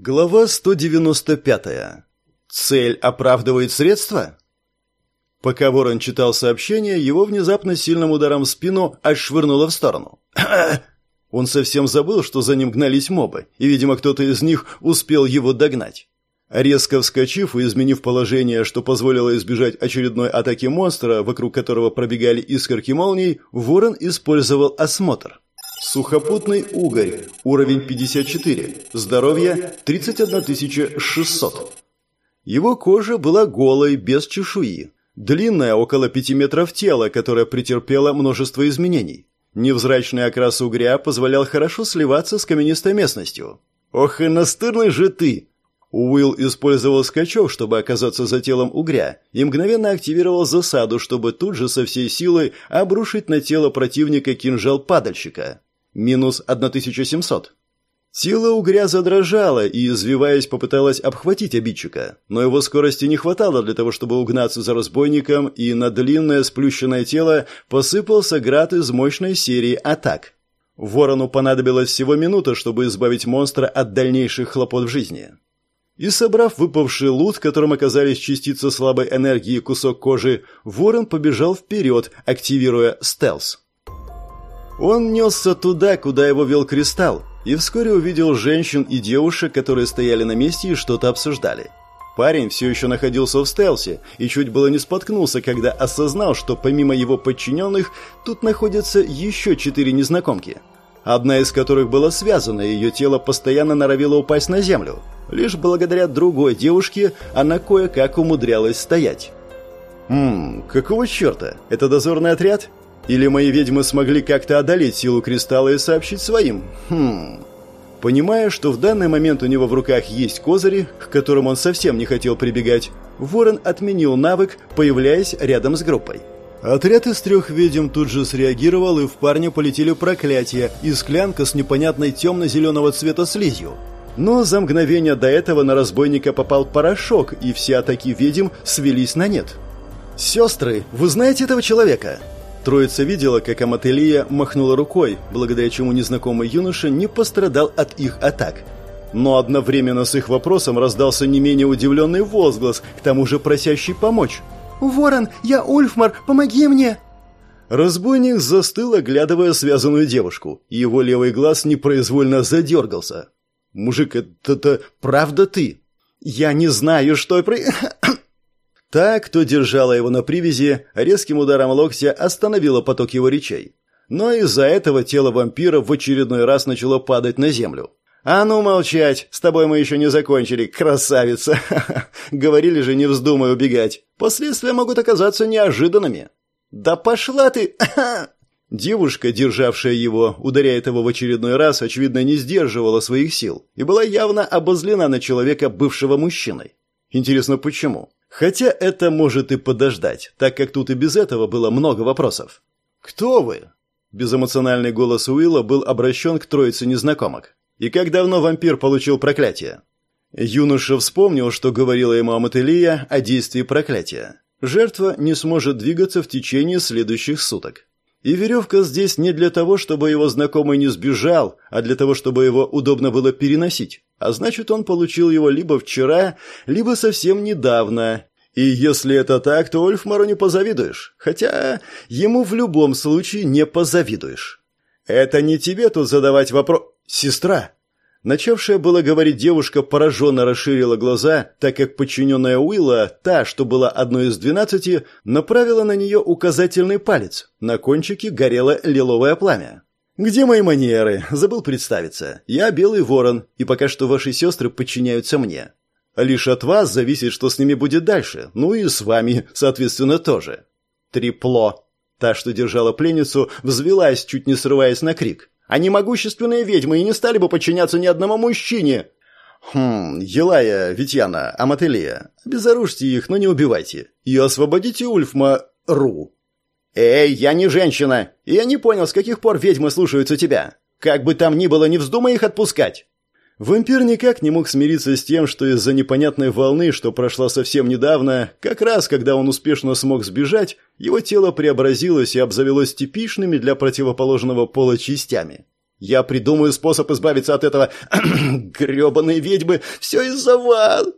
Глава 195. Цель оправдывает средства? Пока Ворон читал сообщение, его внезапно сильным ударом в спину отшвырнуло в сторону. Он совсем забыл, что за ним гнались мобы, и, видимо, кто-то из них успел его догнать. Резко вскочив и изменив положение, что позволило избежать очередной атаки монстра, вокруг которого пробегали искорки молний, Ворон использовал осмотр. Сухопутный угорь. Уровень 54. Здоровье 31 600. Его кожа была голой, без чешуи. Длинное, около 5 метров тело, которое претерпело множество изменений. Невзрачный окрас угря позволял хорошо сливаться с каменистой местностью. «Ох и настырный же ты!» Уилл использовал скачок, чтобы оказаться за телом угря, и мгновенно активировал засаду, чтобы тут же со всей силой обрушить на тело противника кинжал падальщика. Минус 1700. Тело угря задрожало и, извиваясь, попыталось обхватить обидчика, но его скорости не хватало для того, чтобы угнаться за разбойником, и на длинное сплющенное тело посыпался град из мощной серии атак. Ворону понадобилось всего минута, чтобы избавить монстра от дальнейших хлопот в жизни. И собрав выпавший лут, которым оказались частицы слабой энергии и кусок кожи, ворон побежал вперед, активируя стелс. Он несся туда, куда его вел кристалл, и вскоре увидел женщин и девушек, которые стояли на месте и что-то обсуждали. Парень все еще находился в стелсе и чуть было не споткнулся, когда осознал, что помимо его подчиненных тут находятся еще четыре незнакомки. Одна из которых была связана, и ее тело постоянно норовило упасть на землю. Лишь благодаря другой девушке она кое-как умудрялась стоять. «Ммм, какого черта? Это дозорный отряд?» Или мои ведьмы смогли как-то одолеть силу кристалла и сообщить своим? Хм... Понимая, что в данный момент у него в руках есть козыри, к которым он совсем не хотел прибегать, Ворон отменил навык, появляясь рядом с группой. Отряд из трех ведьм тут же среагировал, и в парня полетели проклятия и склянка с непонятной темно-зеленого цвета слизью. Но за мгновение до этого на разбойника попал порошок, и все атаки ведьм свелись на нет. «Сестры, вы знаете этого человека?» Троица видела, как Амателия махнула рукой, благодаря чему незнакомый юноша не пострадал от их атак. Но одновременно с их вопросом раздался не менее удивленный возглас, к тому же просящий помочь. «Ворон, я Ульфмар, помоги мне!» Разбойник застыл, оглядывая связанную девушку. Его левый глаз непроизвольно задергался. «Мужик, это-то правда ты?» «Я не знаю, что...» Та, кто держала его на привязи, резким ударом локтя остановила поток его речей. Но из-за этого тело вампира в очередной раз начало падать на землю. «А ну молчать! С тобой мы еще не закончили, красавица! Говорили же, не вздумай убегать. Последствия могут оказаться неожиданными». «Да пошла ты!» Девушка, державшая его, ударяя его в очередной раз, очевидно, не сдерживала своих сил и была явно обозлена на человека, бывшего мужчиной. Интересно, почему? Хотя это может и подождать, так как тут и без этого было много вопросов. «Кто вы?» Безэмоциональный голос Уилла был обращен к троице незнакомок. «И как давно вампир получил проклятие?» Юноша вспомнил, что говорила ему Амателия о действии проклятия. Жертва не сможет двигаться в течение следующих суток. И веревка здесь не для того, чтобы его знакомый не сбежал, а для того, чтобы его удобно было переносить. А значит, он получил его либо вчера, либо совсем недавно. И если это так, то Ольфмару не позавидуешь. Хотя ему в любом случае не позавидуешь. Это не тебе тут задавать вопрос... Сестра, Начавшая было говорить девушка пораженно расширила глаза, так как подчиненная Уилла, та, что была одной из двенадцати, направила на нее указательный палец. На кончике горело лиловое пламя. «Где мои манеры? Забыл представиться. Я Белый Ворон, и пока что ваши сестры подчиняются мне. Лишь от вас зависит, что с ними будет дальше. Ну и с вами, соответственно, тоже». Трипло. Та, что держала пленницу, взвелась, чуть не срываясь на крик. Они могущественные ведьмы и не стали бы подчиняться ни одному мужчине. Хм, Елая, Витьяна, Амателия, обезоружьте их, но не убивайте. И освободите Ульфма Ру. Эй, я не женщина, и я не понял, с каких пор ведьмы слушаются тебя. Как бы там ни было, не вздумай их отпускать. Вампир никак не мог смириться с тем, что из-за непонятной волны, что прошла совсем недавно, как раз когда он успешно смог сбежать, его тело преобразилось и обзавелось типичными для противоположного пола частями. Я придумаю способ избавиться от этого... грёбаной ведьмы! Все из-за вас!»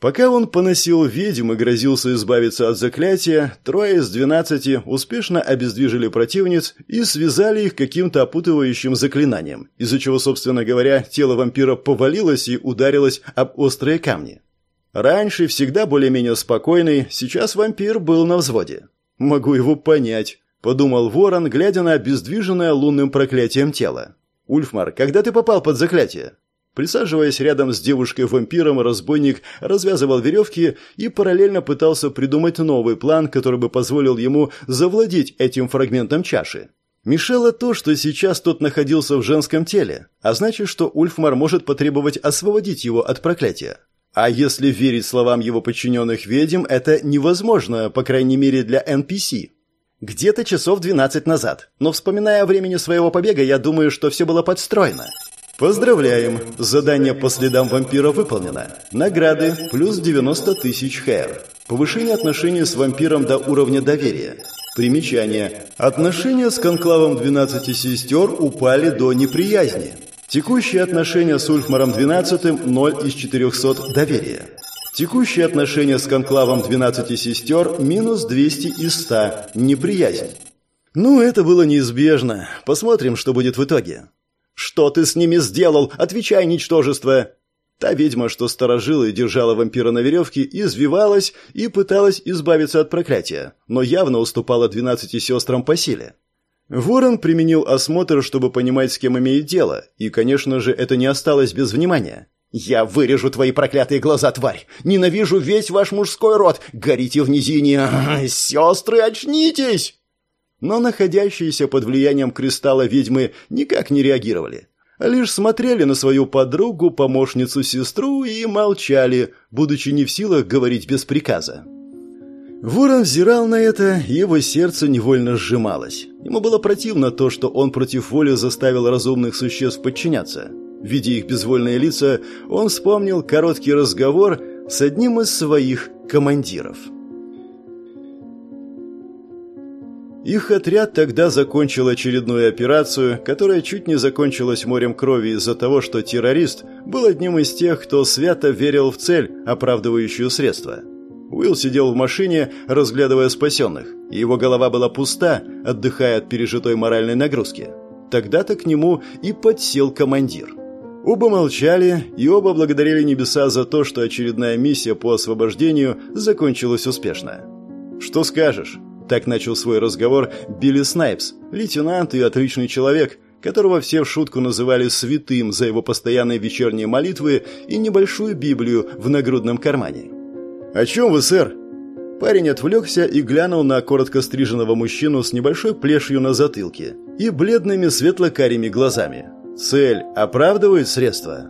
Пока он поносил ведьм и грозился избавиться от заклятия, трое из двенадцати успешно обездвижили противниц и связали их каким-то опутывающим заклинанием, из-за чего, собственно говоря, тело вампира повалилось и ударилось об острые камни. Раньше всегда более-менее спокойный, сейчас вампир был на взводе. «Могу его понять», — подумал ворон, глядя на обездвиженное лунным проклятием тело. «Ульфмар, когда ты попал под заклятие?» Присаживаясь рядом с девушкой-вампиром, разбойник развязывал веревки и параллельно пытался придумать новый план, который бы позволил ему завладеть этим фрагментом чаши. Мешало то, что сейчас тот находился в женском теле, а значит, что Ульфмар может потребовать освободить его от проклятия. А если верить словам его подчиненных ведьм, это невозможно, по крайней мере для NPC. Где-то часов 12 назад. Но вспоминая о времени своего побега, я думаю, что все было подстроено. Поздравляем! Задание по следам вампира выполнено. Награды плюс 90 тысяч хэр. Повышение отношений с вампиром до уровня доверия. Примечание. Отношения с конклавом 12 сестер упали до неприязни. Текущие отношения с Ульфмаром 12 0 из 400 доверия. Текущие отношения с конклавом 12 сестер минус 200 из 100 неприязнь. Ну, это было неизбежно. Посмотрим, что будет в итоге. «Что ты с ними сделал? Отвечай, ничтожество!» Та ведьма, что сторожила и держала вампира на веревке, извивалась и пыталась избавиться от проклятия, но явно уступала двенадцати сестрам по силе. Ворон применил осмотр, чтобы понимать, с кем имеет дело, и, конечно же, это не осталось без внимания. «Я вырежу твои проклятые глаза, тварь! Ненавижу весь ваш мужской род! Горите в низине! Сестры, очнитесь!» Но находящиеся под влиянием кристалла ведьмы никак не реагировали. Лишь смотрели на свою подругу, помощницу-сестру и молчали, будучи не в силах говорить без приказа. Ворон взирал на это, и его сердце невольно сжималось. Ему было противно то, что он против воли заставил разумных существ подчиняться. Видя их безвольные лица, он вспомнил короткий разговор с одним из своих командиров. Их отряд тогда закончил очередную операцию, которая чуть не закончилась морем крови из-за того, что террорист был одним из тех, кто свято верил в цель, оправдывающую средства. Уилл сидел в машине, разглядывая спасенных, и его голова была пуста, отдыхая от пережитой моральной нагрузки. Тогда-то к нему и подсел командир. Оба молчали, и оба благодарили небеса за то, что очередная миссия по освобождению закончилась успешно. «Что скажешь?» Так начал свой разговор Билли Снайпс, лейтенант и отличный человек, которого все в шутку называли святым за его постоянные вечерние молитвы и небольшую Библию в нагрудном кармане. «О чем вы, сэр?» Парень отвлекся и глянул на коротко стриженного мужчину с небольшой плешью на затылке и бледными светло-карими глазами. «Цель оправдывает средства?»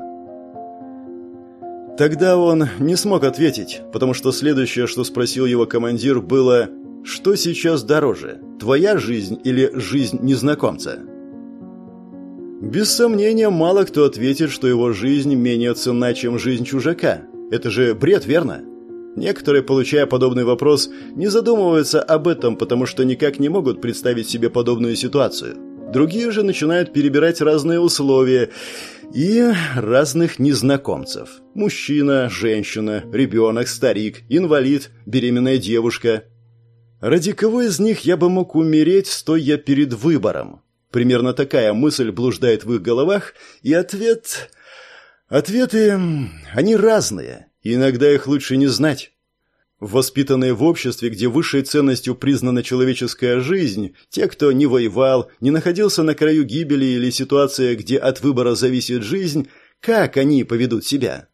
Тогда он не смог ответить, потому что следующее, что спросил его командир, было что сейчас дороже, твоя жизнь или жизнь незнакомца? Без сомнения, мало кто ответит, что его жизнь менее ценна, чем жизнь чужака. Это же бред, верно? Некоторые, получая подобный вопрос, не задумываются об этом, потому что никак не могут представить себе подобную ситуацию. Другие же начинают перебирать разные условия и разных незнакомцев. Мужчина, женщина, ребенок, старик, инвалид, беременная девушка – Ради кого из них я бы мог умереть, стоя перед выбором? Примерно такая мысль блуждает в их головах, и ответ... Ответы... они разные, иногда их лучше не знать. Воспитанные в обществе, где высшей ценностью признана человеческая жизнь, те, кто не воевал, не находился на краю гибели или ситуация, где от выбора зависит жизнь, как они поведут себя?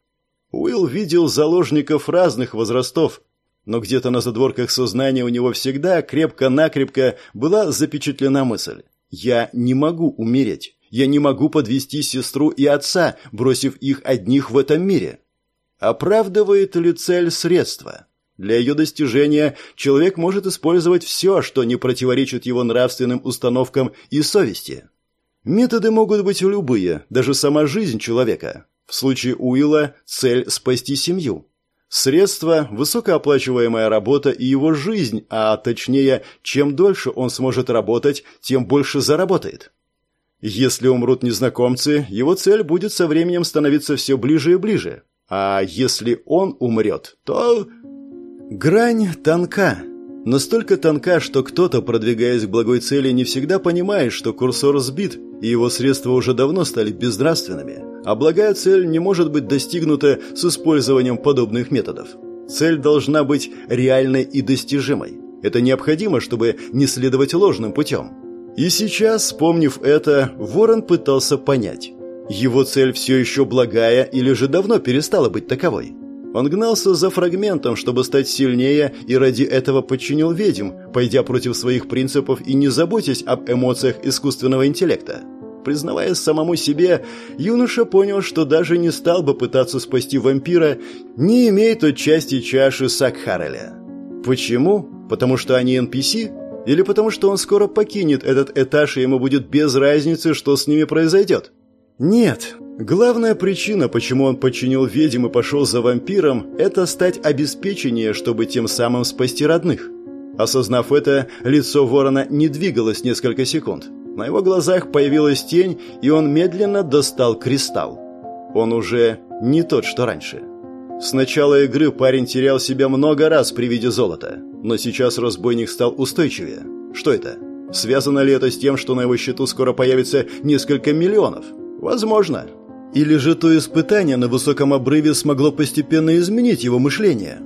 Уилл видел заложников разных возрастов, но где-то на задворках сознания у него всегда крепко-накрепко была запечатлена мысль «Я не могу умереть, я не могу подвести сестру и отца, бросив их одних в этом мире». Оправдывает ли цель средства? Для ее достижения человек может использовать все, что не противоречит его нравственным установкам и совести. Методы могут быть любые, даже сама жизнь человека. В случае Уилла цель – спасти семью. Средства, высокооплачиваемая работа и его жизнь, а точнее, чем дольше он сможет работать, тем больше заработает. Если умрут незнакомцы, его цель будет со временем становиться все ближе и ближе. А если он умрет, то... Грань тонка. Настолько тонка, что кто-то, продвигаясь к благой цели, не всегда понимает, что курсор сбит, и его средства уже давно стали безнравственными, а благая цель не может быть достигнута с использованием подобных методов. Цель должна быть реальной и достижимой. Это необходимо, чтобы не следовать ложным путем. И сейчас, вспомнив это, Ворон пытался понять, его цель все еще благая или же давно перестала быть таковой. Он гнался за фрагментом, чтобы стать сильнее, и ради этого подчинил ведьм, пойдя против своих принципов и не заботясь об эмоциях искусственного интеллекта. Признаваясь самому себе, юноша понял, что даже не стал бы пытаться спасти вампира, не имея той части чаши Сакхареля. Почему? Потому что они NPC? Или потому что он скоро покинет этот этаж, и ему будет без разницы, что с ними произойдет? Нет. Главная причина, почему он подчинил ведьм и пошел за вампиром, это стать обеспечение, чтобы тем самым спасти родных. Осознав это, лицо ворона не двигалось несколько секунд. На его глазах появилась тень, и он медленно достал кристалл. Он уже не тот, что раньше. С начала игры парень терял себя много раз при виде золота, но сейчас разбойник стал устойчивее. Что это? Связано ли это с тем, что на его счету скоро появится несколько миллионов? Возможно. Или же то испытание на высоком обрыве смогло постепенно изменить его мышление?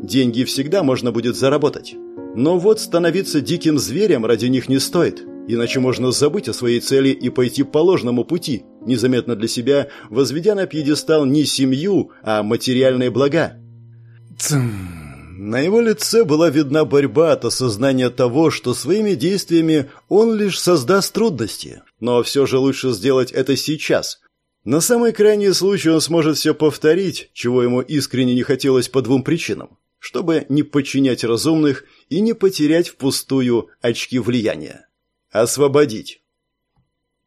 Деньги всегда можно будет заработать. Но вот становиться диким зверем ради них не стоит, иначе можно забыть о своей цели и пойти по ложному пути, незаметно для себя, возведя на пьедестал не семью, а материальные блага. На его лице была видна борьба от осознания того, что своими действиями он лишь создаст трудности. Но все же лучше сделать это сейчас. На самый крайний случай он сможет все повторить, чего ему искренне не хотелось по двум причинам. Чтобы не подчинять разумных и не потерять впустую очки влияния. Освободить.